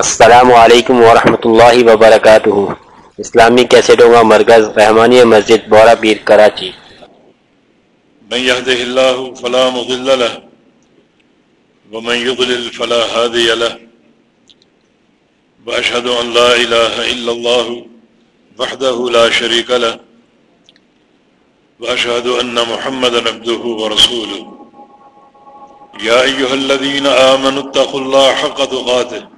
السلام علیکم ورحمۃ اللہ وبرکاتہ۔ اسلامی کیسٹوں کا مرکز رحمانی مسجد بورا پیر کراچی۔ من يهده الله فلا مضل له ومن يضلل فلا هادي له وأشهد أن لا إله إلا الله وحده لا شريك له وأشهد أن محمد عبده ورسوله۔ يا أيها الذين آمنوا اتقوا الله حق تقاته۔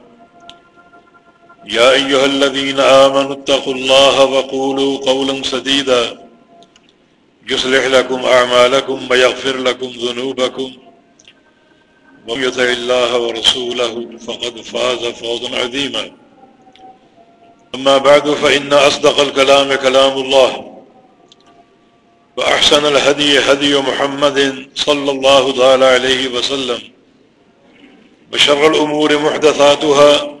يا أيها الذين آمنوا اتقوا الله وقولوا قولا سديدا. يصلح لكم أعمالكم ويغفر لكم ذنوبكم. ويطع الله ورسوله فقد فاز فوضا عظيما. أما بعد، فإن أصدق الكلام كلام الله. وأحسن الهدي هدي محمد صلى الله تعالى عليه وسلم. بشر الأمور محدثاتها.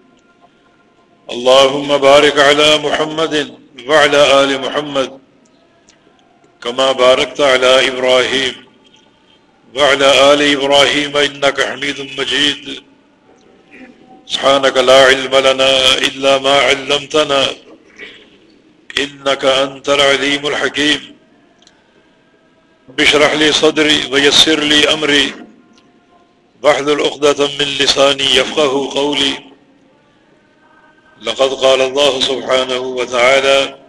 اللهم بارك على محمد وعلى آل محمد كما باركت على إبراهيم وعلى آل إبراهيم إنك حميد مجيد. سبحانك لا علم لنا إلا ما علمتنا إنك أنت العليم الحكيم. بشرح لي صدري ويسر لي أمري بحث الأخدة من لساني يفقه قولي. لقد قال الله سبحانه وتعالى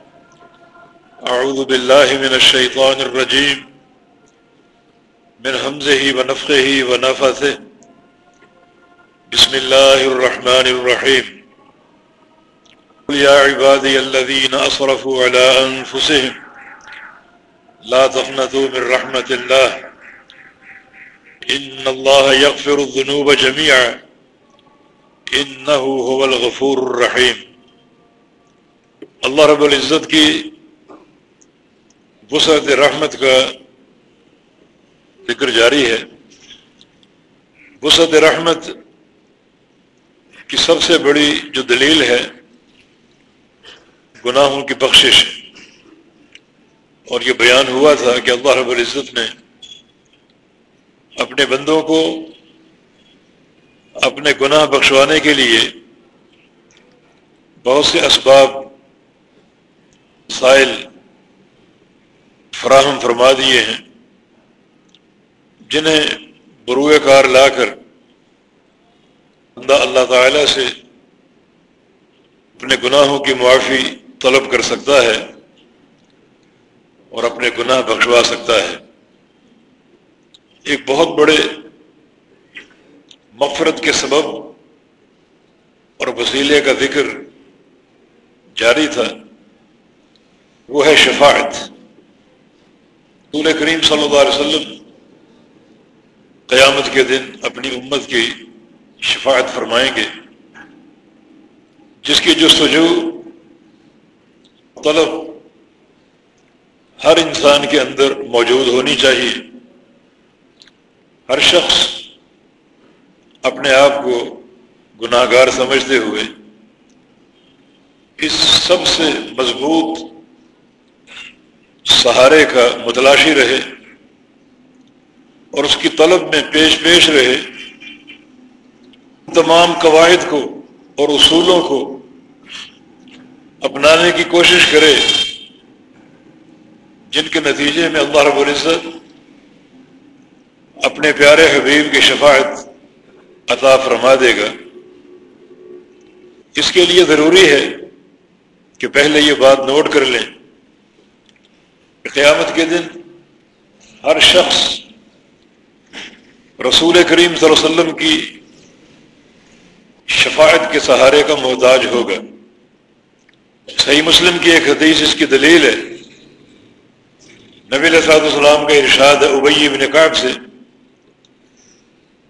أعوذ بالله من الشيطان الرجيم. من همزه ونفخه ونفثه. بسم الله الرحمن الرحيم. قل يا عبادي الذين أصرفوا على أنفسهم لا تقنطوا من رحمة الله. إن الله يغفر الذنوب جميعا. إنه هو الغفور الرحيم اللہ رب العزت کی وسعت رحمت کا ذکر جاری ہے۔ وسعت رحمت کی سب سے بڑی جو دلیل ہے، گناہوں کی بخشش۔ اور یہ بیان ہوا تھا کہ اللہ رب العزت نے اپنے بندوں کو اپنے گناہ بخشوانے کے لیے بہت سے اسباب سائل فراہم فرما دیے ہیں، جنہیں بروئے کار لا کر بندہ اللہ تعالی سے اپنے گناہوں کی معافی طلب کر سکتا ہے اور اپنے گناہ بخشوا سکتا ہے۔ ایک بہت بڑے مغفرت کے سبب اور وسیلے کا ذکر جاری تھا، وہ ہے شفاعت۔ رسول کریم صلی اللہ علیہ وسلم قیامت کے دن اپنی امت کی شفاعت فرمائیں گے، جس کی جستجو طلب ہر انسان کے اندر موجود ہونی چاہیے۔ ہر شخص اپنے آپ کو گناہ گار سمجھتے ہوئے اس سب سے مضبوط سہارے کا متلاشی رہے اور اس کی طلب میں پیش پیش رہے، تمام قواعد کو اور اصولوں کو اپنانے کی کوشش کرے، جن کے نتیجے میں اللہ رب العزت اپنے پیارے حبیب کی شفاعت عطا فرما دے گا۔ اس کے لیے ضروری ہے کہ پہلے یہ بات نوٹ کر لیں۔ کہ قیامت کے دن ہر شخص رسول کریم صلی اللہ علیہ وسلم کی شفاعت کے سہارے کا محتاج ہوگا۔ صحیح مسلم کی ایک حدیث اس کی دلیل ہے۔ نبی علیہ السلام کا ارشاد ابئی ابن کاٹ سے۔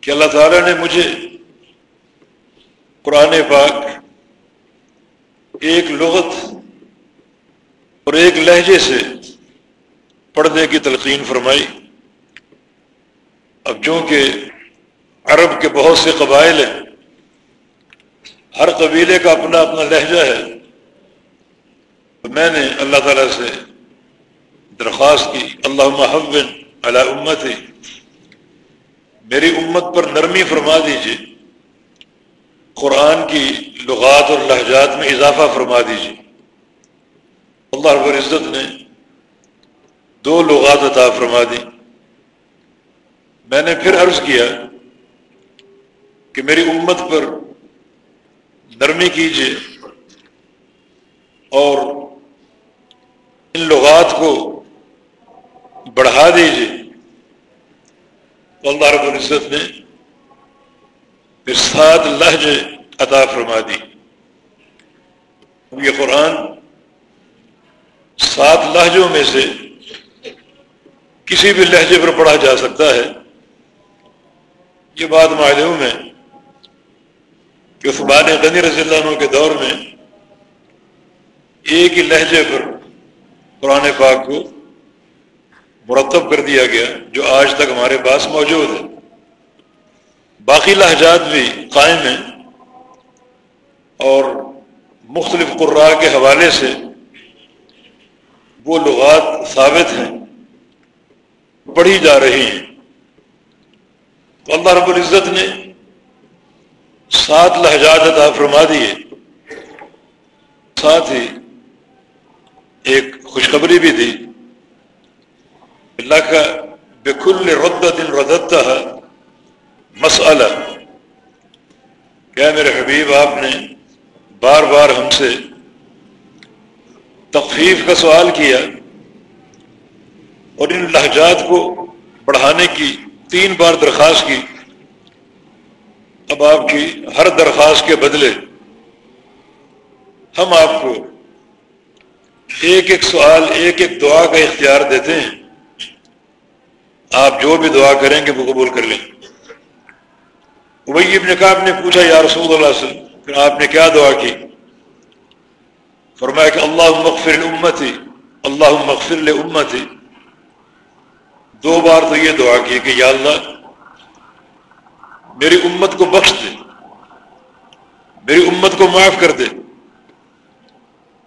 کہ اللہ تعالیٰ نے مجھے قرآن پاک ایک لغت اور ایک لہجے سے پڑھنے کی تلقین فرمائی۔ اب چونکہ عرب کے بہت سے قبائل ہیں، ہر قبیلے کا اپنا اپنا لہجہ ہے، تو میں نے اللہ تعالیٰ سے درخواست کی اللہ محبن اللہ امت میری امت پر نرمی فرما دیجیے قرآن کی لغات اور لہجات میں اضافہ فرما دیجیے اللہ رب العزت نے دو لغات عطا فرما دی۔ میں نے پھر عرض کیا کہ میری امت پر نرمی کیجیے اور ان لغات کو بڑھا دیجیے اللہ رب العزت نے پھر سات لہج عطا فرما دی۔ یہ قرآن سات لہجوں میں سے کسی بھی لہجے پر پڑھا جا سکتا ہے۔ یہ بات معلوم ہے کہ عثمان غنی رضی اللہ عنہ کے دور میں ایک ہی لہجے پر قرآن پاک کو مرتب کر دیا گیا جو آج تک ہمارے پاس موجود ہے۔ باقی لہجات بھی قائم ہیں اور مختلف قرا کے حوالے سے وہ لغات ثابت ہیں، پڑھی جا رہی ہیں۔ تو اللہ رب العزت نے سات لہجات عطا فرما دیے۔ ساتھ ہی ایک خوشخبری بھی دی۔ اللہ کا بکل ردت ردت مسئلہ کیا میرے حبیب، آپ نے بار بار ہم سے تخفیف کا سوال کیا اور ان لہجات کو بڑھانے کی تین بار درخواست کی۔ اب آپ کی ہر درخواست کے بدلے ہم آپ کو ایک ایک سوال، ایک ایک دعا کا اختیار دیتے ہیں۔ آپ جو بھی دعا کریں گے وہ قبول کر لیں۔ وہی ابن کعب نے پوچھا، یا رسول اللہ سے پھر آپ نے کیا دعا کی؟ فرمایا کہ اللہ مغفر امتی اللہ مغفر امتی دو بار تو یہ دعا کی کہ یا اللہ، میری امت کو بخش دے، میری امت کو معاف کر دے۔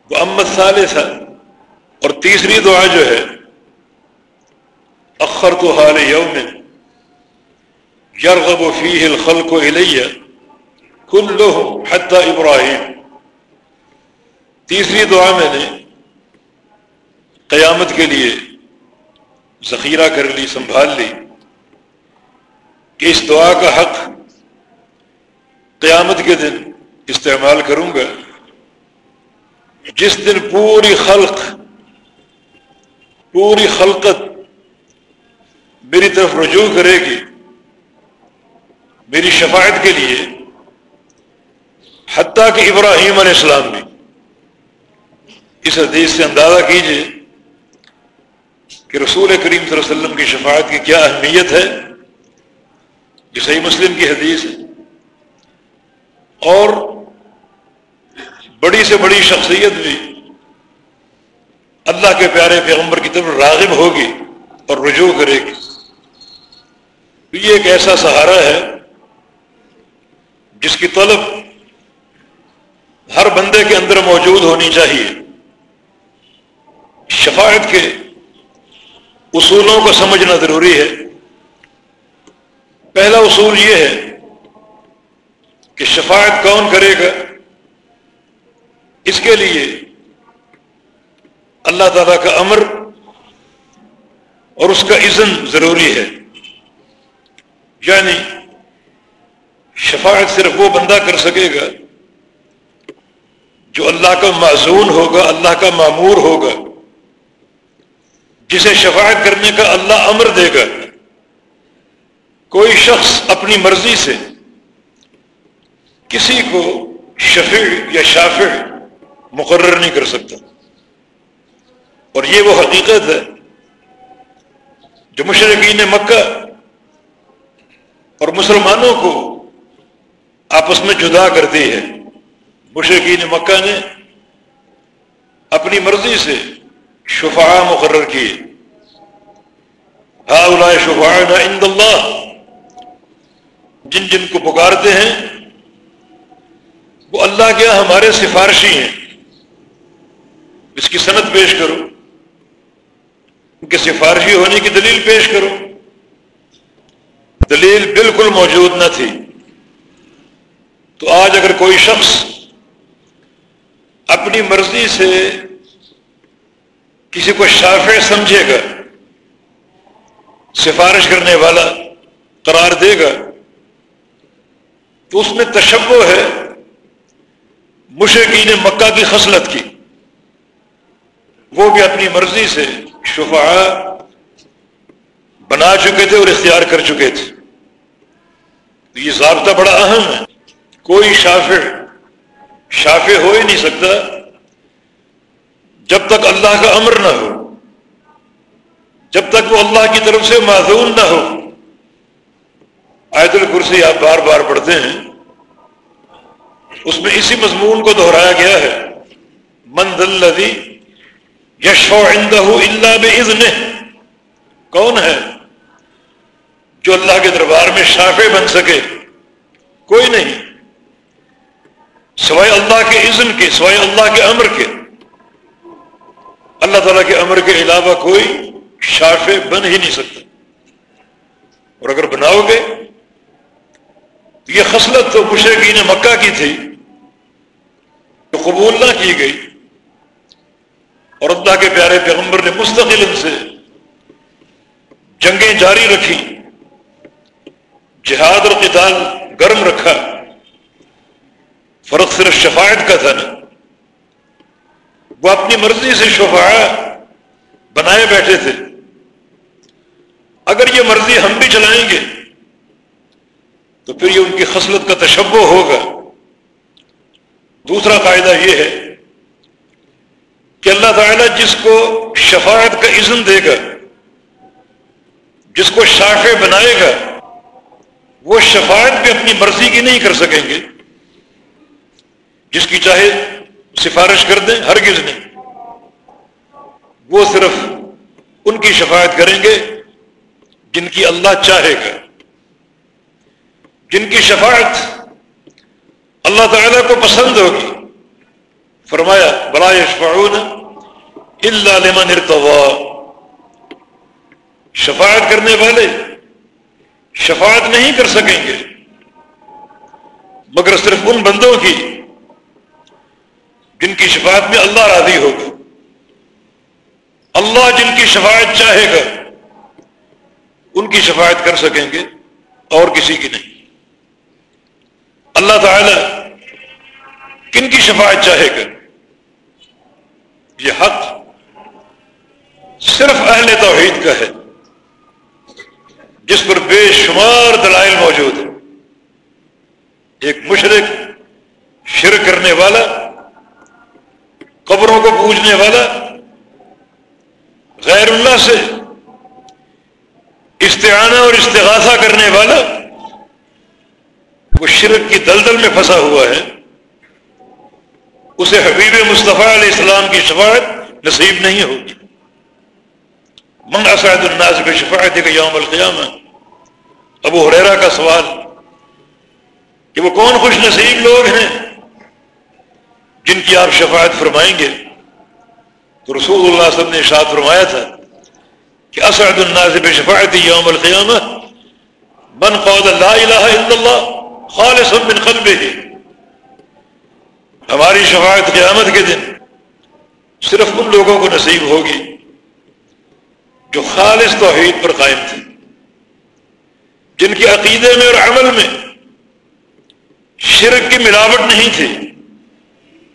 وہ امت سالے تھا اور تیسری دعا جو ہے اخر تو حال یوم یرغب و فی الخل کو الیہ کل لو ابراہیم تیسری دعا میں نے قیامت کے لیے ذخیرہ کر لی، سنبھال لی کہ اس دعا کا حق قیامت کے دن استعمال کروں گا۔ جس دن پوری خلق، پوری خلقت میری طرف رجوع کرے گی، میری شفاعت کے لیے، حتیٰ کہ ابراہیم علیہ السلام بھی۔ اس حدیث سے اندازہ کیجیے کہ رسول کریم صلی اللہ علیہ وسلم کی شفاعت کی کیا اہمیت ہے، یہ صحیح مسلم کی حدیث ہے۔ اور بڑی سے بڑی شخصیت بھی اللہ کے پیارے پیغمبر کی طرف راغب ہوگی اور رجوع کرے گی۔ تو یہ ایک ایسا سہارا ہے جس کی طلب ہر بندے کے اندر موجود ہونی چاہیے۔ شفاعت کے اصولوں کو سمجھنا ضروری ہے۔ پہلا اصول یہ ہے کہ شفاعت کون کرے گا؟ اس کے لیے اللہ تعالیٰ کا امر اور اس کا اذن ضروری ہے۔ یعنی شفاعت صرف وہ بندہ کر سکے گا جو اللہ کا معذون ہوگا، اللہ کا معمور ہوگا، جسے شفاعت کرنے کا اللہ امر دے گا۔ کوئی شخص اپنی مرضی سے کسی کو شفیع یا شافع مقرر نہیں کر سکتا۔ اور یہ وہ حقیقت ہے جو مشرقین مکہ اور مسلمانوں کو آپس میں جدا کرتی ہے مشرقین مکہ نے اپنی مرضی سے شفاع مقرر کیے۔ ہا شفا عند اللہ۔ جن جن کو پکارتے ہیں، وہ اللہ کیا ہمارے سفارشی ہیں۔ اس کی صنعت پیش کرو۔ ان کے سفارشی ہونے کی دلیل پیش کرو۔ دلیل بالکل موجود نہ تھی۔ تو آج اگر کوئی شخص اپنی مرضی سے کسی کو شافع سمجھے گا، سفارش کرنے والا قرار دے گا، تو اس میں تشبہ ہے مشرقین مکہ کی خصلت کی۔ وہ بھی اپنی مرضی سے شفاع بنا چکے تھے اور اختیار کر چکے تھے۔ تو یہ ضابطہ بڑا اہم ہے۔ کوئی شافع شافع ہو ہی نہیں سکتا جب تک اللہ کا امر نہ ہو۔ جب تک وہ اللہ کی طرف سے معذون نہ ہو۔ آیت الکرسی آپ بار بار پڑھتے ہیں۔ اس میں اسی مضمون کو دہرایا گیا ہے۔ مند الدی یشو اندہ اللہ بزن کون ہے؟ جو اللہ کے دربار میں شافع بن سکے۔ کوئی نہیں۔ سوائے اللہ کے اذن کے، سوائے اللہ کے امر کے۔ اللہ تعالیٰ کے امر کے علاوہ کوئی شافع بن ہی نہیں سکتا۔ اور اگر بناؤ گے تو یہ خصلت تو مشرقین مکہ کی تھی، جو قبول نہ کی گئی۔ اور اللہ کے پیارے پیغمبر نے مستقل ان سے جنگیں جاری رکھی جہاد اور قتال گرم رکھا، فرق صرف شفاعت کا تھا نا۔ وہ اپنی مرضی سے شفاع بنائے بیٹھے تھے۔ اگر یہ مرضی ہم بھی چلائیں گے، تو پھر یہ ان کی خصلت کا تشبہ ہوگا۔ دوسرا فائدہ یہ ہے کہ اللہ تعالیٰ جس کو شفاعت کا اذن دے گا، جس کو شافع بنائے گا وہ شفاعت بھی اپنی مرضی کی نہیں کر سکیں گے۔ جس کی چاہے سفارش کر دیں، ہرگز نہیں۔ وہ صرف ان کی شفاعت کریں گے جن کی اللہ چاہے گا۔ جن کی شفاعت اللہ تعالیٰ کو پسند ہوگی۔ فرمایا، بلا یشفعون اللہ لمن ارتضا شفاعت کرنے والے شفاعت نہیں کر سکیں گے۔ مگر صرف ان بندوں کی جن کی شفاعت میں اللہ راضی ہوگا۔ اللہ جن کی شفاعت چاہے گا، ان کی شفاعت کر سکیں گے، اور کسی کی نہیں۔ اللہ تعالی کن کی شفاعت چاہے گا؟ یہ حق صرف اہل توحید کا ہے۔ جس پر بے شمار دلائل موجود ہے ایک مشرق شر کرنے والا، قبروں کو پوجنے والا، غیر اللہ سے استعانہ اور استغاثہ کرنے والا، وہ شرک کی دلدل میں پھنسا ہوا ہے۔ اسے حبیب مصطفیٰ علیہ السلام کی شفاعت نصیب نہیں ہوگی۔ من اسعد الناس کی شفاعت کا یوم القیامہ؟ ابو حریرا کا سوال کہ وہ کون خوش نصیب لوگ ہیں جن کی آپ شفاعت فرمائیں گے؟ تو رسول اللہ صلی اللہ علیہ وسلم نے ارشاد فرمایا تھا کہ اسعد الناس بشفاعت یوم القیامہ، من قول لا الہ الا اللہ خالص من قلبه ہماری شفاعت قیامت کے دن صرف ان لوگوں کو نصیب ہوگی۔ جو خالص توحید پر قائم تھے۔ جن کے عقیدے میں اور عمل میں شرک کی ملاوٹ نہیں تھی،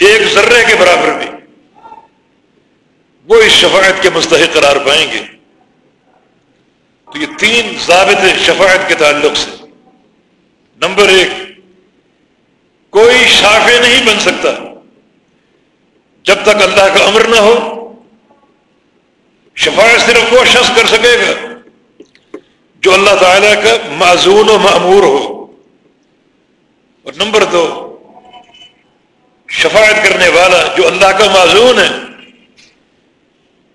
ایک ذرے کے برابر بھی۔ وہ اس شفاعت کے مستحق قرار پائیں گے۔ تو یہ تین ضابط شفاعت کے تعلق سے۔ نمبر ایک، کوئی شافع نہیں بن سکتا جب تک اللہ کا امر نہ ہو۔ شفاعت صرف وہ شخص کر سکے گا جو اللہ تعالیٰ کا معذون و معمور ہو۔ اور نمبر دو، شفاعت کرنے والا جو اللہ کا معذون ہے،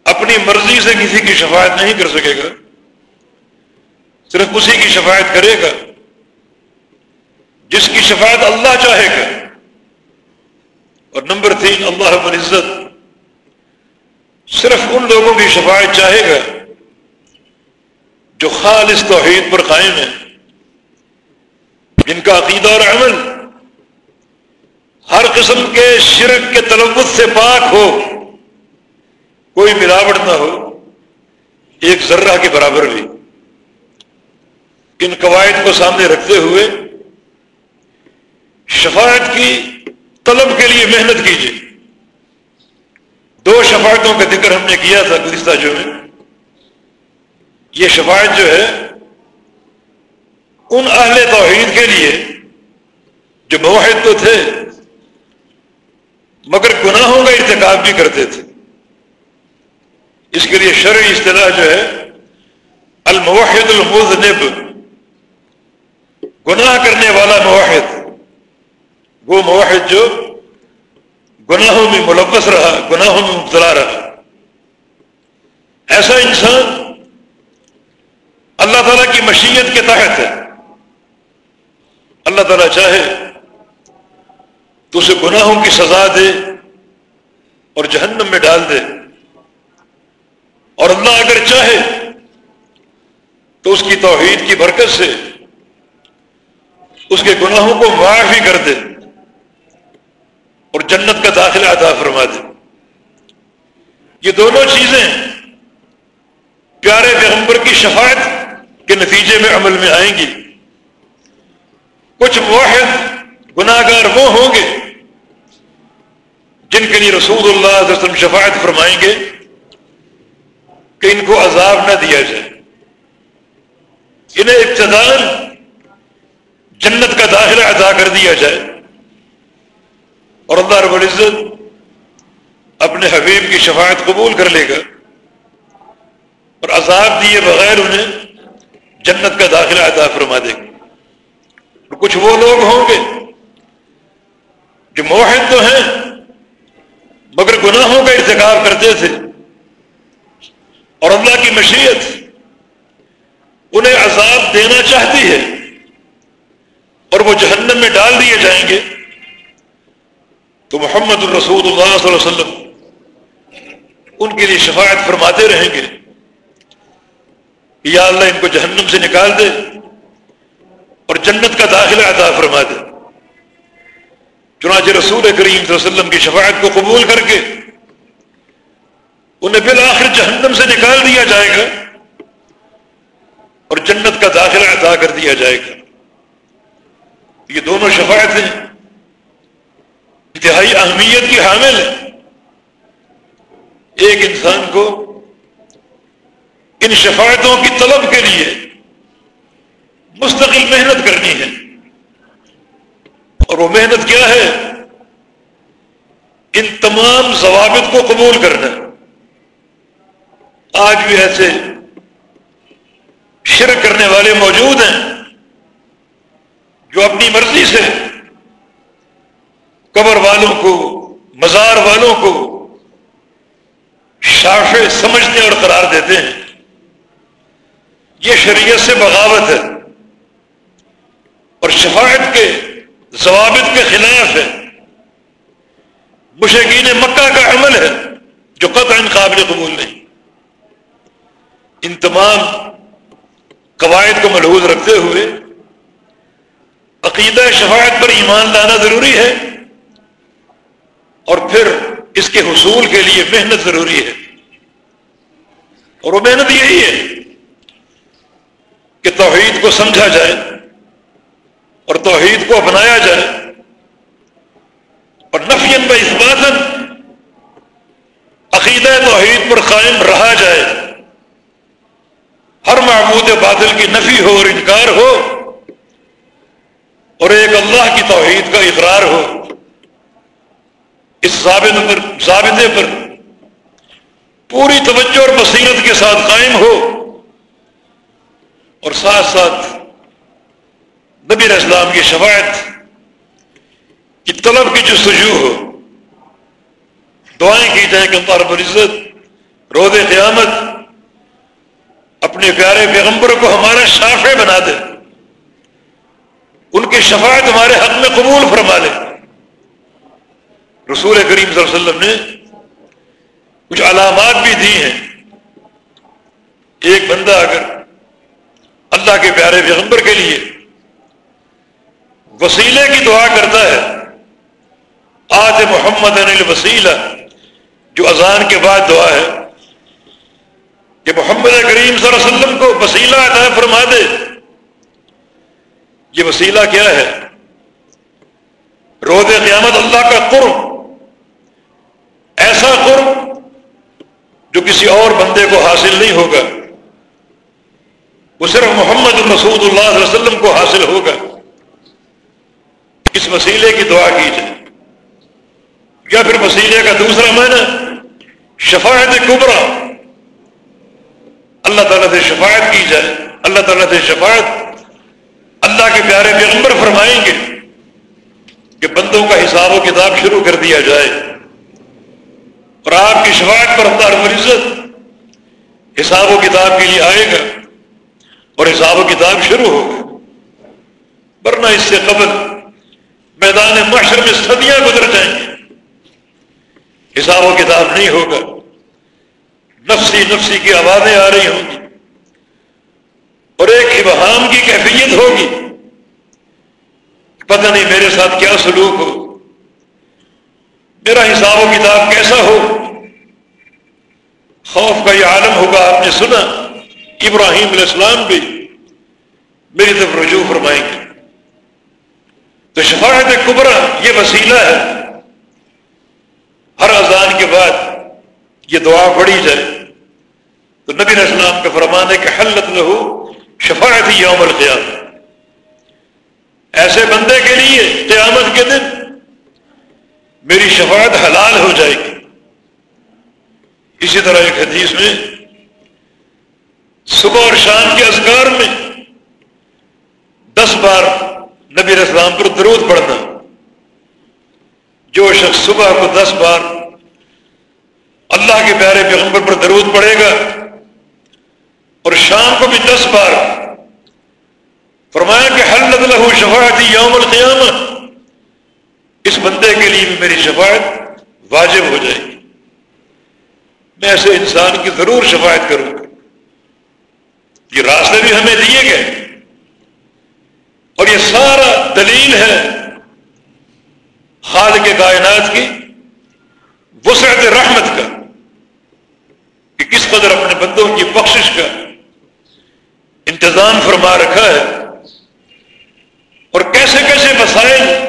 اپنی مرضی سے کسی کی شفاعت نہیں کر سکے گا، صرف اسی کی شفاعت کرے گا، جس کی شفاعت اللہ چاہے گا۔ اور نمبر تین، اللہ رب العزت صرف ان لوگوں کی شفاعت چاہے گا جو خالص توحید پر قائم ہے جن کا عقیدہ اور عمل ہر قسم کے شرک کے تلوث سے پاک ہو، کوئی ملاوٹ نہ ہو، ایک ذرہ کے برابر بھی۔ ان قواعد کو سامنے رکھتے ہوئے شفاعت کی طلب کے لیے محنت کیجیے شفاعتوں کا ذکر ہم نے کیا تھا گزشتہ جو میں یہ شفاعت جو ہے، ان اہل توحید کے لیے جو موحد تو تھے، مگر گناہوں کا ارتکاب بھی کرتے تھے۔ اس کے لیے شرعی اصطلاح جو ہے، الموحد المذنب، گناہ کرنے والا موحد، وہ موحد جو گناہوں میں ملوث رہا، گناہوں میں مبتلا رہا۔ ایسا انسان اللہ تعالیٰ کی مشیت کے تحت ہے۔ اللہ تعالیٰ چاہے تو اسے گناہوں کی سزا دے اور جہنم میں ڈال دے۔ اور اللہ اگر چاہے تو اس کی توحید کی برکت سے اس کے گناہوں کو معاف ہی کر دے۔ اور جنت کا داخلہ عطا فرما دے یہ دونوں چیزیں پیارے پیغمبر کی شفاعت کے نتیجے میں عمل میں آئیں گی۔ کچھ واحد گناہ گار وہ ہوں گے جن کے لیے رسول اللہ علیہ وسلم شفاعت فرمائیں گے کہ ان کو عذاب نہ دیا جائے۔ انہیں ابتدار جنت کا داخلہ ادا کر دیا جائے۔ اور اللہ رب العزت اپنے حبیب کی شفاعت قبول کر لے گا اور عذاب دیے بغیر انہیں جنت کا داخلہ ادا فرما دے گا۔ اور کچھ وہ لوگ ہوں گے جو موحد تو ہیں، مگر گناہوں کا ارتکاب کرتے تھے۔ اور اللہ کی مشیت انہیں عذاب دینا چاہتی ہے اور وہ جہنم میں ڈال دیے جائیں گے۔ تو محمد الرسول اللہ صلی اللہ علیہ وسلم ان کے لیے شفاعت فرماتے رہیں گے۔ یا اللہ ان کو جہنم سے نکال دے اور جنت کا داخلہ عطا فرما دے۔ چنانچہ رسول کریم صلی اللہ علیہ وسلم کی شفاعت کو قبول کر کے انہیں بالآخر جہنم سے نکال دیا جائے گا اور جنت کا داخلہ عطا کر دیا جائے گا۔ یہ دونوں شفاعتیں انتہائی اہمیت کی حامل ہیں ایک انسان کو ان شفاعتوں کی طلب کے لیے مستقل محنت کرنی ہے۔ اور وہ محنت کیا ہے؟ ان تمام ضوابط کو قبول کرنا۔ آج بھی ایسے شرک کرنے والے موجود ہیں جو اپنی مرضی سے قبر والوں کو، مزار والوں کو شاف سمجھتے اور قرار دیتے ہیں۔ یہ شریعت سے بغاوت ہے اور شفاعت کے، ضوابط کے خلاف ہے۔ مشکین مکہ کا عمل ہے جو قطع قابل قبول نہیں۔ ان تمام قواعد کو ملحوظ رکھتے ہوئے عقیدہ شفاعت پر ایمان لانا ضروری ہے۔ اور پھر اس کے حصول کے لیے محنت ضروری ہے۔ اور وہ محنت یہی ہے کہ توحید کو سمجھا جائے اور توحید کو اپنایا جائے اور نفین ب اسباتن عقیدہ توحید پر قائم رہا جائے۔ ہر معبود باطل کی نفی ہو اور انکار ہو اور ایک اللہ کی توحید کا اقرار ہو۔ اس ضابط پر ضابطے پر پوری توجہ اور بصیرت کے ساتھ قائم ہو اور ساتھ ساتھ نبی اسلام کی شفاعت کی طلب کی جو سجو ہو، دعائیں کی جائیں کہ اللہ رب العزت روز قیامت اپنے پیارے پیغمبر کو ہمارا شافع بنا دے، ان کی شفاعت ہمارے حق میں قبول فرما لے۔ رسول کریم صلی اللہ علیہ وسلم نے کچھ علامات بھی دی ہیں۔ ایک بندہ اگر اللہ کے پیارے پیغمبر کے لیے وسیلے کی دعا کرتا ہے آج محمد وسیلہ جو اذان کے بعد دعا ہے، کہ محمد کریم صلی اللہ علیہ وسلم کو وسیلہ عطا فرما دے۔ یہ وسیلہ کیا ہے؟ روز قیامت اللہ کا قرب۔ ایسا قرب جو کسی اور بندے کو حاصل نہیں ہوگا، وہ صرف محمد المسود اللہ علیہ وسلم کو حاصل ہوگا۔ اس وسیلے کی دعا کی جائے۔ یا پھر وسیلے کا دوسرا معنی، شفاعت کبرا۔ اللہ تعالیٰ سے شفاعت کی جائے۔ اللہ تعالیٰ سے شفاعت اللہ کے پیارے پیغمبر فرمائیں گے کہ بندوں کا حساب و کتاب شروع کر دیا جائے۔ اور آپ کی شفاعت پر اللہ رب حساب و کتاب کے لیے آئے گا اور حساب و کتاب شروع ہوگا ورنہ اس سے قبل میدان معاشر میں صدیاں گزر جائیں گے۔ حساب و کتاب نہیں ہوگا۔ نفسی نفسی کی آوازیں آ رہی ہوں گی۔ اور ایک ابہام کی کیفیت ہوگی۔ پتہ نہیں میرے ساتھ کیا سلوک ہو۔ میرا حساب و کتاب کیسا ہو؟ خوف کا یہ عالم ہوگا، آپ نے سنا، ابراہیم علیہ السلام بھی میری طرف رجوع فرمائیں گے۔ تو شفاعت کبرا یہ وسیلہ ہے۔ ہر اذان کے بعد یہ دعا پڑھی جائے۔ تو نبی السلام کا فرمان ہے کہ حلت لہو شفاعت یوم القیام ایسے بندے کے لیے قیامت کے دن میری شفاعت حلال ہو جائے گی۔ اسی طرح ایک حدیث میں، صبح اور شام کے اذکار میں دس بار نبی اسلام پر درود پڑھنا۔ جو شخص صبح کو دس بار اللہ کے پیارے پیغمبر پر درود پڑے گا اور شام کو بھی دس بار فرمایا کہ حل لہو شفاعتی یوم القیامت اس بندے کے لیے بھی میری شفاعت واجب ہو جائے گی۔ میں ایسے انسان کی ضرور شفاعت کروں گا۔ یہ راستے بھی ہمیں دیے گئے۔ اور یہ سارا دلیل ہے خال کے کائنات کی وسعت رحمت کا، کہ کس قدر اپنے بندوں کی بخشش کا انتظام فرما رکھا ہے۔ اور کیسے کیسے مسائل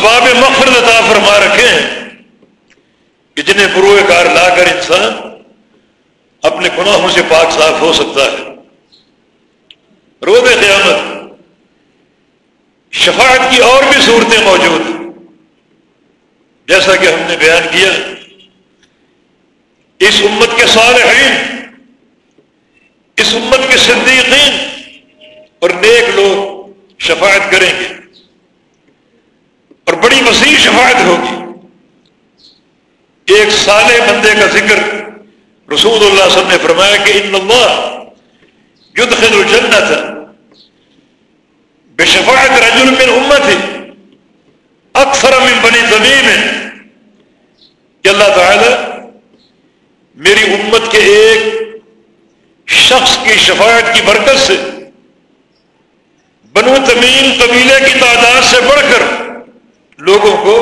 اسباب مغفرت عطا فرما رکھے ہیں کہ جنہیں بروئے کار لا کر انسان اپنے گناہوں سے پاک صاف ہو سکتا ہے۔ روز قیامت شفاعت کی اور بھی صورتیں موجود ہیں۔ جیسا کہ ہم نے بیان کیا، اس امت کے صالحین، اس امت کے صدیقین اور نیک لوگ شفاعت کریں گے۔ اور بڑی وسیع شفاعت ہوگی۔ ایک سالے بندے کا ذکر رسول اللہ صلی اللہ علیہ وسلم نے فرمایا کہ ان اللہ يدخل الجنة بشفاعة رجل من امت اکثر من بنی زمین کہ اللہ تعالی میری امت کے ایک شخص کی شفاعت کی برکت سے بنو تمیم قبیلے کی تعداد سے بڑھ کر لوگوں کو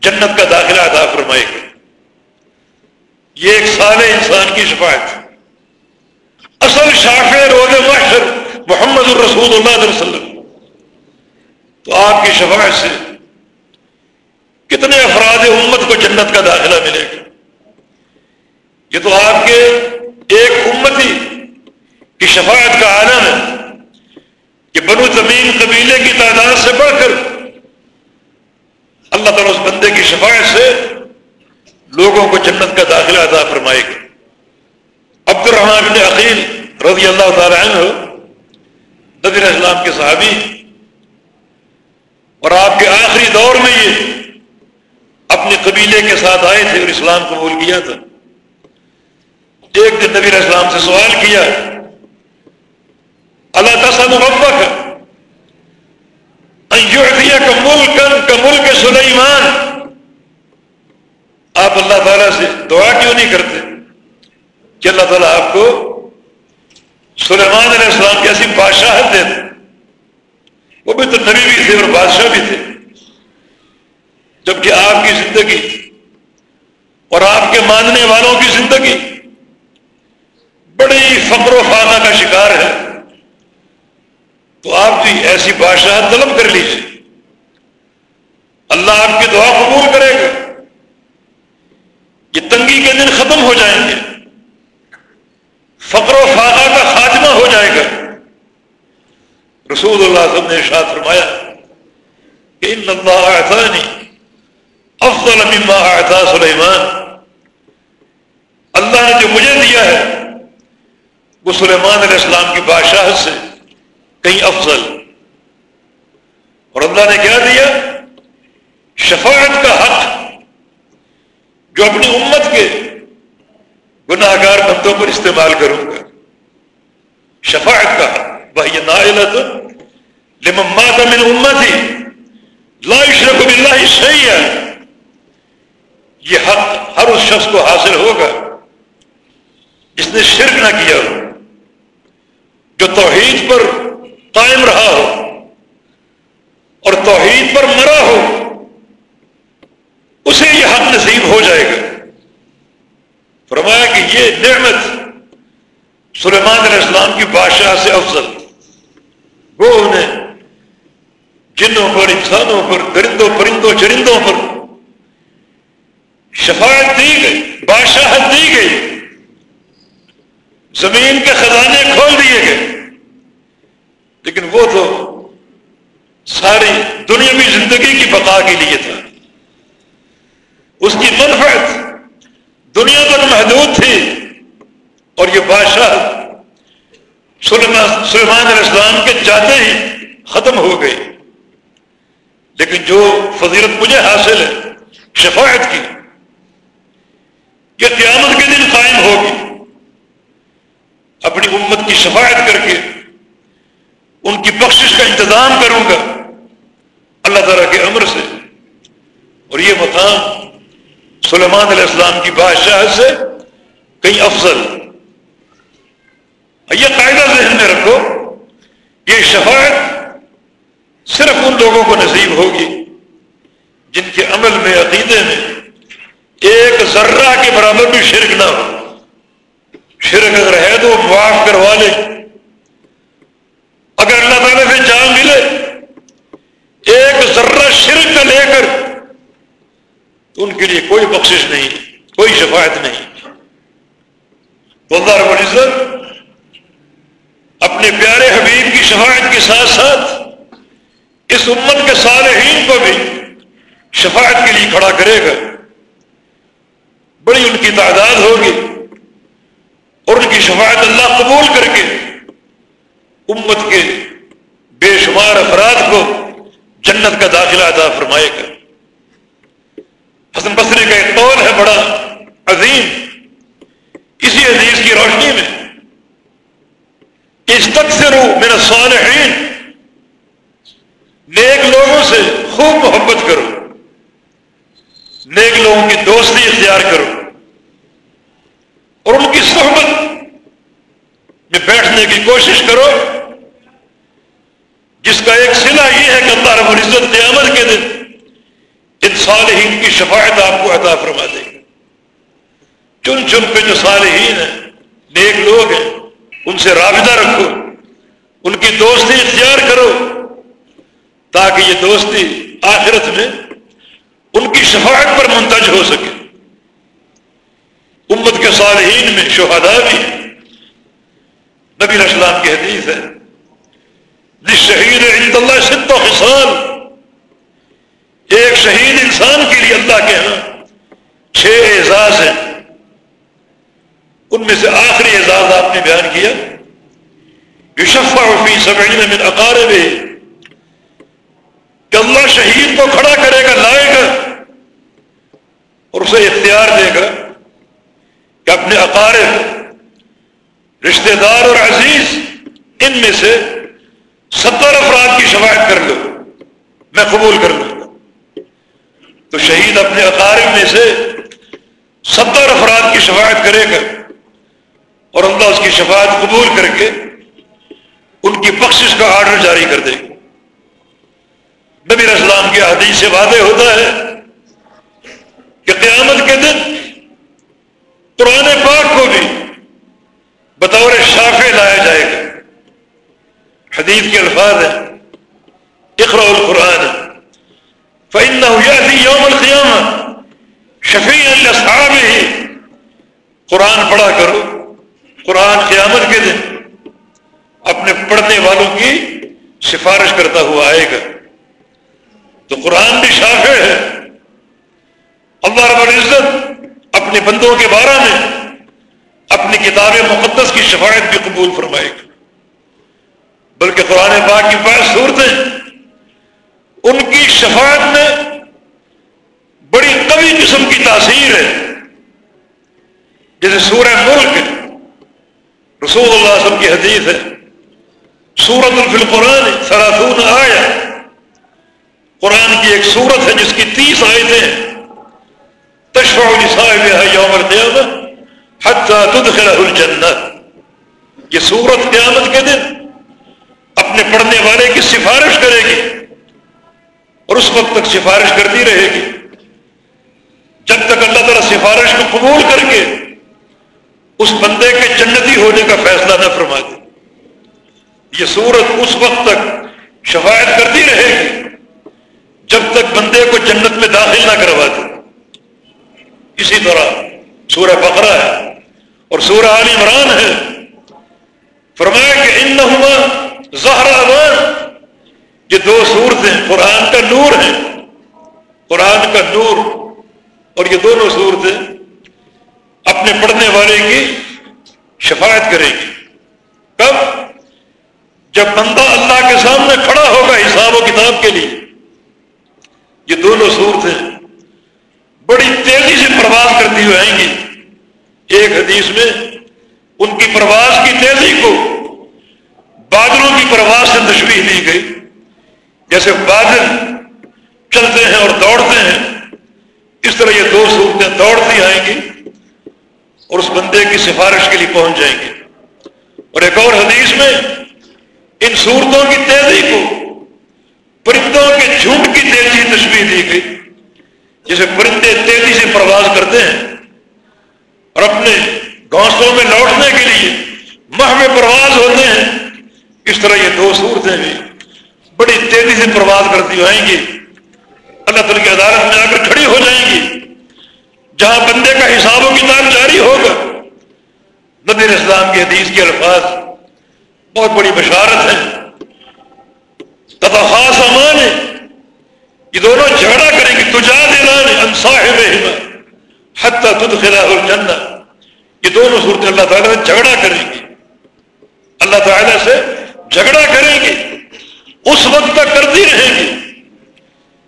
جنت کا داخلہ ادا فرمائے گا۔ یہ ایک سال انسان کی شفاعت اصل شاف روز محشر محمد الرسول اللہ علیہ وسلم۔ تو آپ کی شفاعت سے کتنے افراد امت کو جنت کا داخلہ ملے گا۔ یہ تو آپ کے ایک امتی کی شفاعت کا عالم ہے کہ بنو زمین قبیلے کی تعداد سے بڑھ کر اللہ تعالیٰ اس بندے کی شفاعت سے لوگوں کو جنت کا داخلہ ادا فرمائے گا عبد الرحمان بن عقیل رضی اللہ تعالی عنہ، نبی اسلام کے صحابی۔ اور آپ کے آخری دور میں یہ اپنے قبیلے کے ساتھ آئے تھے اور اسلام قبول کیا تھا۔ ایک دن نبی اسلام سے سوال کیا اللہ تصم محبت کا ملک کا ملک سلیمان۔ آپ اللہ تعالیٰ سے دعا کیوں نہیں کرتے؟ کہ اللہ تعالیٰ آپ کو سلیمان علیہ السلام کی ایسی بادشاہت دے وہ بھی تو نبی بھی تھے اور بادشاہ بھی تھے۔ جبکہ آپ کی زندگی اور آپ کے ماننے والوں کی زندگی بڑی فقر و فاقہ کا شکار ہے۔ تو آپ بھی ایسی بادشاہ طلب کر لیجیے اللہ آپ کی دعا قبول کرے گا یہ تنگی کے دن ختم ہو جائیں گے فقر و فاقہ کا خاتمہ ہو جائے گا رسول اللہ صلی اللہ نے ارشاد فرمایا کہ ان اللہ اعطانی افضل مما اعطا سلیمان۔ اللہ نے جو مجھے دیا ہے، وہ سلیمان علیہ السلام کی بادشاہت سے کہیں افضل۔ اور اللہ نے کیا دیا؟ شفاعت کا حق جو اپنی امت کے گناہ گار بندوں پر استعمال کروں گا۔ شفاعت کا بھائی نائلت لمات من امت لا شرک باللہ صحیح ہے یہ حق ہر اس شخص کو حاصل ہوگا جس نے شرک نہ کیا ہو، جو توحید پر قائم رہا ہو اور توحید پر مرا ہو۔ اسے یہ حق نصیب ہو جائے گا۔ فرمایا کہ یہ نعمت سلیمان علیہ السلام کی بادشاہ سے افضل۔ وہ انہیں جنوں پر، انسانوں پر، درندوں، پرندوں، چرندوں پر شفاعت دی گئی، بادشاہت دی گئی۔ زمین کے خزانے کھول دیے گئے۔ لیکن وہ تو ساری دنیاوی زندگی کی بقا کے لیے تھا۔ اس کی منفعت دنیا تک محدود تھی اور یہ بادشاہ سلمان علیہ السلام کے جاتے ہی ختم ہو گئی۔ لیکن جو فضیلت مجھے حاصل ہے، شفاعت کی یہ قیامت کے دن قائم ہوگی، اپنی امت کی شفاعت کر کے ان کی بخشش کا انتظام کروں گا اللہ تعالیٰ کے امر سے۔ اور یہ مقام سلیمان علیہ السلام کی بادشاہ سے کہیں افضل۔ یہ قاعدہ ذہن میں رکھو یہ شفاعت صرف ان لوگوں کو نصیب ہوگی جن کے عمل میں، عقیدے میں ایک ذرہ کے برابر بھی شرک نہ ہو۔ شرک اگر ہے تو معاف کروا لے۔ اگر اللہ تعالیٰ سے جان ملے، ایک ذرہ شرک لے کر ان کے لیے کوئی بخشش نہیں، کوئی شفاعت نہیں۔ تو اللہ رب العزت اپنے پیارے حبیب کی شفاعت کے ساتھ ساتھ اس امت کے صالحین کو بھی شفاعت کے لیے کھڑا کرے گا۔ بڑی ان کی تعداد ہوگی اور ان کی شفاعت اللہ قبول کر کے امت کے بے شمار افراد کو جنت کا داخلہ ادا فرمائے گا۔ حسن بصری کا ایک قول ہے بڑا عظیم، اسی عزیز کی روشنی میں اس تک سے رو میرا صالحین نیک لوگوں سے خوب محبت کرو، نیک لوگوں کی دوستی اختیار کرو، اور ان کی صحبت میں بیٹھنے کی کوشش کرو، جس کا ایک سلا یہ ہے کہ اللہ رب العزت قیامت کے دن صالحین کی شفاعت آپ کو عطا فرما دے گا۔ چن چن پہ جو صالحین ہیں، نیک لوگ ہیں، ان سے رابطہ رکھو، ان کی دوستی اختیار کرو، تاکہ یہ دوستی آخرت میں ان کی شفاعت پر منتج ہو سکے۔ امت کے صالحین میں شہدا بھی نبی اسلام کی حدیث ہے شہید عند اللہ ست و خسال ایک شہید انسان کے لیے اللہ کے ہاں چھ اعزاز ہیں۔ ان میں سے آخری اعزاز آپ نے بیان کیا۔ یشفع فی سبعین من اقارب کہ اللہ شہید کو کھڑا کرے گا، لائے گا اور اسے اختیار دے گا کہ اپنے اقارب رشتہ دار اور عزیز، ان میں سے ستر افراد کی شفاعت کر لو۔ میں قبول کر لوں۔ تو شہید اپنے اقارب میں سے ستر افراد کی شفاعت کرے گا اور اللہ اس کی شفاعت قبول کر کے ان کی بخشش کا آرڈر جاری کر دے۔ گا نبی اسلام کے حدیث سے وعدے ہوتا ہے کہ قیامت کے دن پرانے پاک کو بھی بطور شافے لایا جائے گا۔ حدیث کے الفاظ ہیں اقرا القرآن۔ فن یوم القیامہ شفیع اللہ ہی قرآن پڑھا کرو. قرآن قیامت کے دن اپنے پڑھنے والوں کی سفارش کرتا ہوا آئے گا. تو قرآن بھی شافع ہے. اللہ رب العزت اپنے بندوں کے بارے میں اپنی کتاب مقدس کی شفاعت بھی قبول فرمائے گا. بلکہ قرآن پاک کی بعض صورتیں ان کی شفاعت میں بڑی قوی قسم کی تاثیر ہے۔ جیسے سورہ ملک، رسول اللہ علیہ وسلم کی حدیث ہے۔ سورت الفل قرآن سراتون آیا قرآن کی ایک صورت ہے جس کی تیس آیتیں تشفع لصاحبها یوم القیامہ تدخلہ الجنہ۔ یہ صورت قیامت کے دن اپنے پڑھنے والے کی سفارش کرے گی۔ اور اس وقت تک سفارش کرتی رہے گی۔ جب تک اللہ تعالیٰ سفارش کو قبول کر کے اس بندے کے جنتی ہونے کا فیصلہ نہ فرما دے یہ صورت اس وقت تک شفایت کرتی رہے گی جب تک بندے کو جنت میں داخل نہ کروا دے اسی طرح سورہ بقرہ ہے اور سورہ علی عمران ہے۔ فرمایا کہ ان نہ زہرا یہ دو صورتیں قرآن کا نور ہے۔ قرآن کا نور اور یہ دونوں صورتیں اپنے پڑھنے والے کی شفاعت کرے گی۔ کب؟ جب بندہ اللہ کے سامنے کھڑا ہوگا حساب و کتاب کے لیے۔ یہ دونوں صورتیں بڑی تیزی سے پرواز کرتی ہوئی آئیں گی۔ ایک حدیث میں ان کی پرواز کی تیزی کو بادلوں کی پرواز سے تشریح دی گئی۔ جیسے بادل چلتے ہیں اور دوڑتے ہیں، اس طرح یہ دو صورتیں دوڑتی آئیں گی اور اس بندے کی سفارش کے لیے پہنچ جائیں گے۔ اور ایک اور حدیث میں، ان صورتوں کی تیزی کو، پرندوں کے جھوٹ کی تیزی تشریح دی گئی۔ جسے پرندے تیزی سے پرواز کرتے ہیں اور اپنے گھونسلوں میں لوٹنے کے لیے مہ میں پرواز ہوتے ہیں، اس طرح یہ دو صورتیں بھی بڑی تیزی سے پرواز کرتی آئیں گی۔ اللہ تعالی کی عدالت میں آ کر کھڑی ہو جائیں گی۔ جہاں بندے کا حساب و کتاب جاری ہوگا۔ نبی اسلام کے حدیث کے الفاظ بہت بڑی بشارت ہے تتا خاص امان ہے یہ دونوں جھگڑا کریں گے۔ تجا دینا انصاح حتیٰ تد خلا الجنہ۔ یہ دونوں صورتیں اللہ تعالیٰ جھگڑا کریں گی اللہ تعالیٰ سے جھگڑا کریں گے۔ اس وقت تک کرتی رہیں گے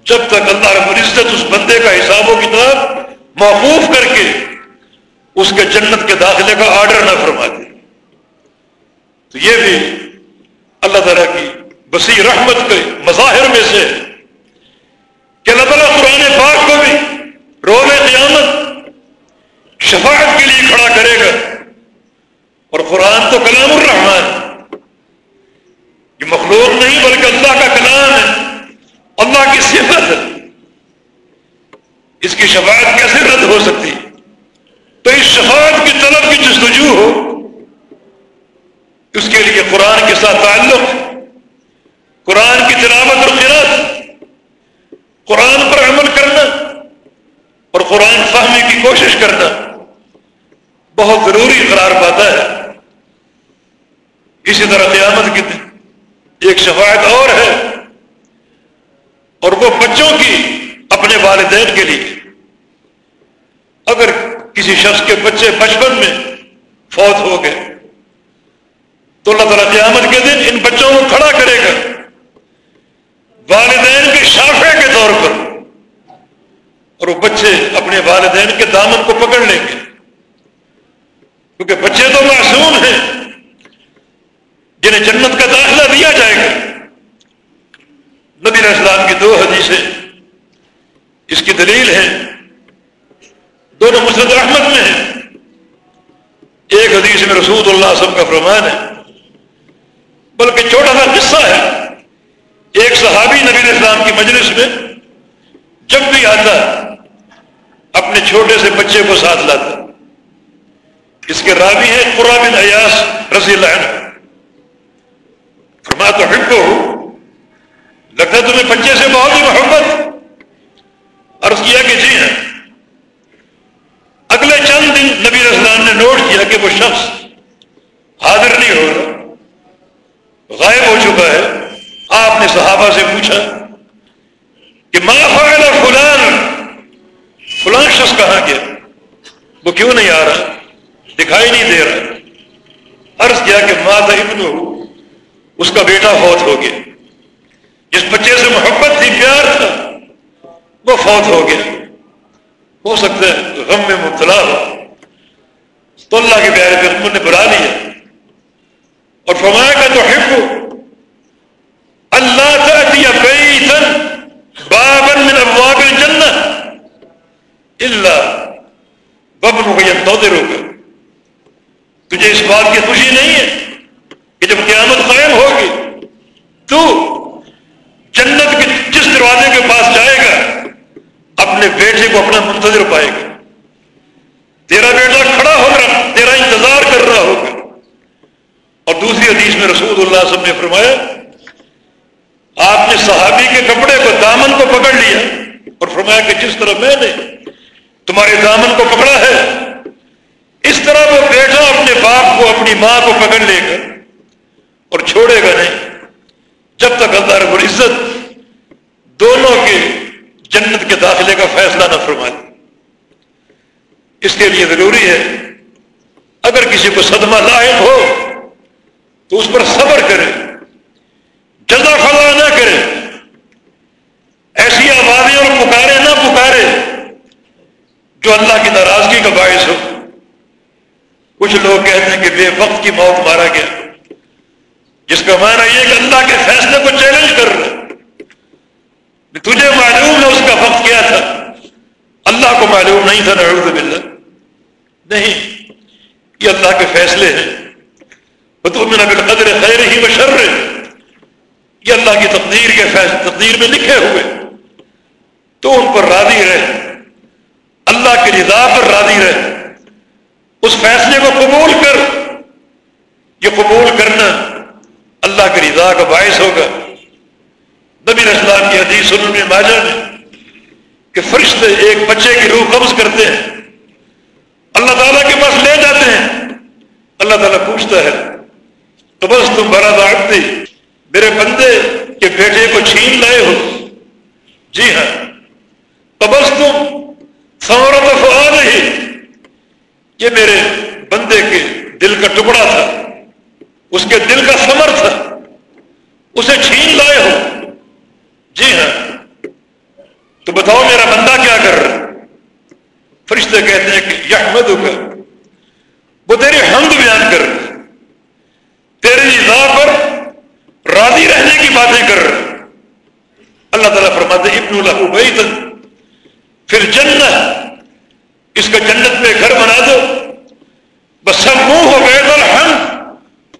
جب تک اللہ رب العزت اس بندے کا حساب و کتاب محفوظ کر کے اس کے جنت کے داخلے کا آرڈر نہ فرما دے تو یہ بھی اللہ تعالیٰ کی بسی رحمت کے مظاہر میں سے کہ اللہ تعالیٰ قرآن پاک کو بھی روب قیامت شفاعت کے لیے کھڑا کرے گا۔ اور قرآن تو کلام الرحمان مخلوق نہیں، بلکہ اللہ کا کلام ہے۔ اللہ کی صفت ہے۔ اس کی شفاعت کیسے رد ہو سکتی؟ تو اس شفاعت کی طلب کی جستجو ہو، اس کے لیے قرآن کے ساتھ تعلق، قرآن کی تلاوت اور قرآن قرآن پر عمل کرنا اور قرآن فہمی کی کوشش کرنا بہت ضروری قرار پاتا ہے۔ اسی طرح قیامت کی ایک شفاعت اور ہے اور وہ بچوں کی اپنے والدین کے لیے۔ اگر کسی شخص کے بچے بچپن میں فوت ہو گئے، تو اللہ تعالیٰ قیامت کے دن ان بچوں کو کھڑا کرے گا۔ والدین کے شافے کے طور پر۔ اور وہ بچے اپنے والدین کے دامن کو پکڑ لیں گے۔ کیونکہ بچے تو معصوم ہیں۔ جنہیں جنت کا داخلہ دیا جائے گا۔ نبی اسلام کی دو حدیثیں اس کی دلیل ہے دونوں مسرت احمد میں ہیں۔ ایک حدیث میں رسول اللہ وسلم کا فرمان ہے، بلکہ چھوٹا سا قصہ ہے۔ ایک صحابی نبی اسلام کی مجلس میں جب بھی آتا، اپنے چھوٹے سے بچے کو ساتھ لاتا۔ اس کے راوی ہیں قرا بن ایاس رضی اللہ عنہ۔ فرما تو ہٹ کو لگتا ہے تمہیں بچے سے بہت ہی محبت۔ عرض کیا کہ جی ہیں اگلے چند دن نبی اسلام نے نوٹ کیا کہ وہ شخص حاضر نہیں ہو رہا۔ غائب ہو چکا ہے۔ آپ نے صحابہ سے پوچھا کہ ما فعل فلان؟ فلان شخص کہاں گیا؟ وہ کیوں نہیں آ رہا؟ دکھائی نہیں دے رہا۔ عرض کیا کہ ماں ابن ہو اس کا بیٹا فوت ہو گیا۔ جس بچے سے محبت تھی، پیار تھا، وہ فوت ہو گیا۔ ہو سکتا ہے غم میں مبتلا ہو۔ تو اللہ کے پیارے پہ نے بلا لیا۔ اور فرمایا کا تو حب اللہ تأتی بیتا بابا من ابواب الجنہ الا ببن ينتظر ہوگا تجھے اس بات کی خوشی نہیں ہے کہ جب قیامت قائم ہوگی تو جنت کے جس دروازے کے پاس جائے گا، اپنے بیٹے کو اپنا منتظر پائے گا۔ تیرا بیٹا کھڑا ہوگا، تیرا انتظار کر رہا ہوگا۔ اور دوسری حدیث میں رسول اللہ صلی اللہ علیہ وسلم نے فرمایا، آپ نے صحابی کے کپڑے کو دامن کو پکڑ لیا اور فرمایا کہ جس طرح میں نے تمہارے دامن کو پکڑا ہے، اس طرح وہ بیٹا اپنے باپ کو، اپنی ماں کو پکڑ لے گا اور چھوڑے گا نہیں۔ جب تک اللہ رب العزت دونوں کے جنت کے داخلے کا فیصلہ نہ فرمائے۔ اس کے لیے ضروری ہے، اگر کسی کو صدمہ لاحق ہو، تو اس پر صبر کرے۔ جزا فضا نہ کرے۔ ایسی آبادی اور پکارے نہ پکارے جو اللہ کی ناراضگی کا باعث ہو۔ کچھ لوگ کہتے ہیں کہ بے وقت کی موت مارا گیا۔ جس کا معنی یہ کہ اللہ کے فیصلے کو چیلنج کر رہا تجھے معلوم ہے اس کا وقت کیا تھا؟ اللہ کو معلوم نہیں تھا، نعوذ باللہ۔ نہیں، یہ اللہ کے فیصلے ہیں۔ تو میں قدر خیر ہی بشر یہ اللہ کی تقدیر کے تقدیر میں لکھے ہوئے۔ تو ان پر راضی رہے اللہ کی رضا پر راضی رہے اس فیصلے کو قبول کر۔ یہ قبول کرنا اللہ کی رضا کا باعث ہوگا۔ نبی اسلام کی حدیث سن میں ماجا میں کہ فرشتے ایک بچے کی روح قبض کرتے ہیں۔ اللہ تعالیٰ کے پاس لے جاتے ہیں۔ اللہ تعالیٰ پوچھتا ہے، تو بس تم بڑا داڑتی میرے بندے کے بیٹے کو چھین لائے ہو۔ جی ہاں تبس تم سورت فعاد ہی، یہ میرے بندے کے دل کا ٹکڑا تھا۔ اس کے دل کا سمر اسے چھین لائے ہو۔ جی ہاں۔ تو بتاؤ میرا بندہ کیا کر رہا فرشتے کہتے ہیں کہ یہ کا وہ تیری حمد بیان کر رہے تیرے رضا پر راضی رہنے کی باتیں کر رہے اللہ تعالیٰ فرماتے ابن اللہ بیت پھر جنت، اس کا جنت میں گھر بنا دو بس سب منہ ہو بیت الحمد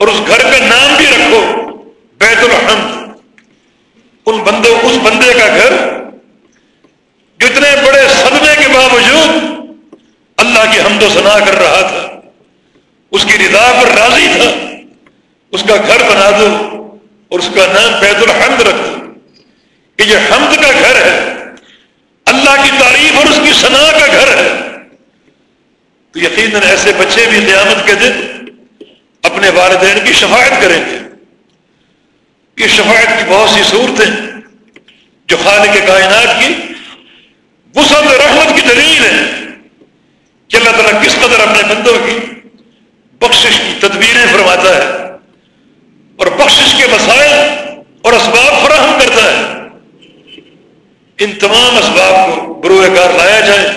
اور اس گھر کا نام بھی رکھو بیت الحمد ان بندوں اس بندے کا گھر جتنے بڑے صدمے کے باوجود اللہ کی حمد و سنا کر رہا تھا اس کی رضا پر راضی تھا اس کا گھر بنا دو اور اس کا نام بیت الحمد رکھ دو کہ یہ حمد کا گھر ہے۔ اللہ کی تعریف اور اس کی سنا کا گھر ہے۔ تو یقیناً ایسے بچے بھی قیامت کے دن اپنے والدین کی شفاعت کریں گے۔ یہ شفاعت کی بہت سی صورتیں جو خالق کائنات کی وسعت رحمت کی دلیل ہے کہ اللہ تعالیٰ کس قدر اپنے بندوں کی بخشش کی تدبیریں فرماتا ہے۔ اور بخشش کے مسائل اور اسباب فراہم کرتا ہے۔ ان تمام اسباب کو بروئے کار لایا جائے۔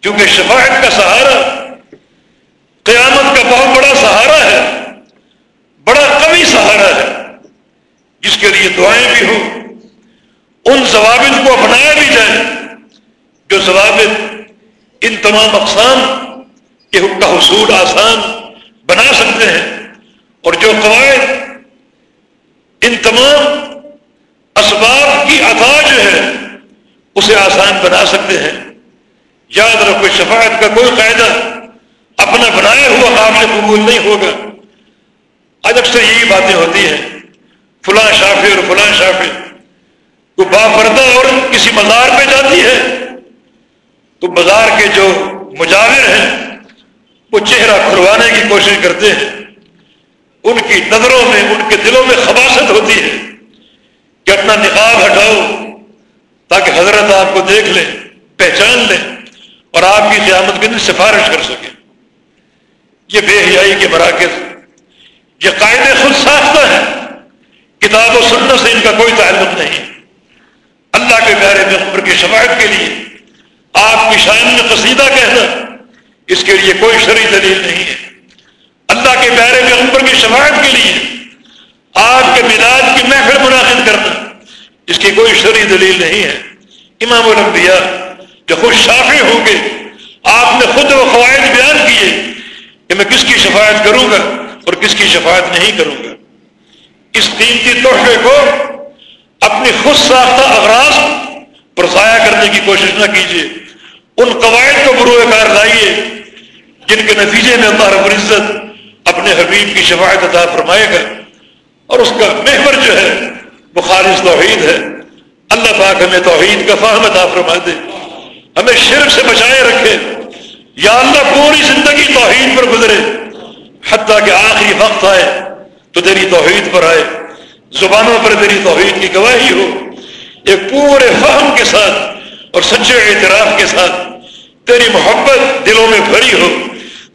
کیونکہ شفاعت کا سہارا قیامت کا بہت بڑا سہارا ہے، بڑا قوی سہارا ہے، جس کے لیے دعائیں بھی ہوں۔ ان ضوابط کو اپنایا بھی جائے۔ جو ضوابط ان تمام اقسام کے کا حصول آسان بنا سکتے ہیں۔ اور جو قواعد ان تمام اسباب کی عطا جو ہے، اسے آسان بنا سکتے ہیں۔ یاد رکھو، شفاعت کا کوئی قاعدہ اپنا بنایا ہوا قابل قبول نہیں ہوگا۔ آج اکثر یہی باتیں ہوتی ہیں، فلاں شافی اور فلاں شافی تو بافردہ اور کسی مزار پہ جاتی ہے، تو بازار کے جو مجاور ہیں، وہ چہرہ کھلوانے کی کوشش کرتے ہیں۔ ان کی نظروں میں، ان کے دلوں میں خباست ہوتی ہے کہ اپنا نقاب ہٹاؤ تاکہ حضرت آپ کو دیکھ لیں، پہچان لیں اور آپ کی قیامت کے دن سفارش کر سکیں۔ یہ بے حیائی کے مراکز، یہ قاعدے خود ساختہ ہے کتاب و سنت سے ان کا کوئی تعلق نہیں۔ اللہ کے پیارے میں کی شفاعت کے لیے آپ کی شان میں قصیدہ کہنا اس کے لیے کوئی شرعی دلیل نہیں ہے۔ اللہ کے پیارے میں کی شفاعت کے لیے آپ کے میلاد کی محفل منعقد کرنا، اس کی کوئی شرعی دلیل نہیں ہے۔ امام الانبیاء جو خود شافی ہوں گے، آپ نے خود وہ قواعد بیان کیے کہ میں کس کی شفاعت کروں گا اور کس کی شفاعت نہیں کروں گا۔ اس قیمتی تحفے کو اپنی خود ساختہ اغراض پر ضائع کرنے کی کوشش نہ کیجیے۔ ان قواعد کو بروئے کار لائیے جن کے نتیجے میں اللہ رب العزت اپنے حبیب کی شفاعت عطا فرمائے گا اور اس کا محور جو ہے وہ خالص توحید ہے۔ اللہ پاک ہمیں توحید کا فہم عطا فرما دے۔ ہمیں شرک سے بچائے رکھے۔ یا اللہ پوری زندگی توحید پر گزرے۔ حتیٰ کہ آخری وقت آئے تو تیری توحید پر آئے۔ زبانوں پر تیری توحید کی گواہی ہو۔ ایک پورے فہم کے ساتھ اور سچے اعتراف کے ساتھ تیری محبت دلوں میں بھری ہو۔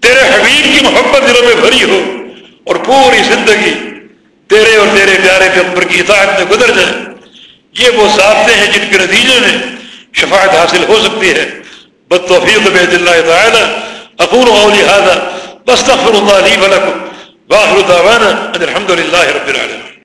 تیرے حبیب کی محبت دلوں میں بھری ہو اور پوری زندگی تیرے اور تیرے پیارے پیغمبر کی اطاعت میں گزر جائے۔ یہ وہ ساتھتے ہیں جن کے نتیجے میں شفاعت حاصل ہو سکتی ہے۔ بد توفیق بیت اللہ تعالی۔ اقول قولی هذا، واستغفر الله لي ولكم واخر دعوانا ان الحمد لله رب العالمين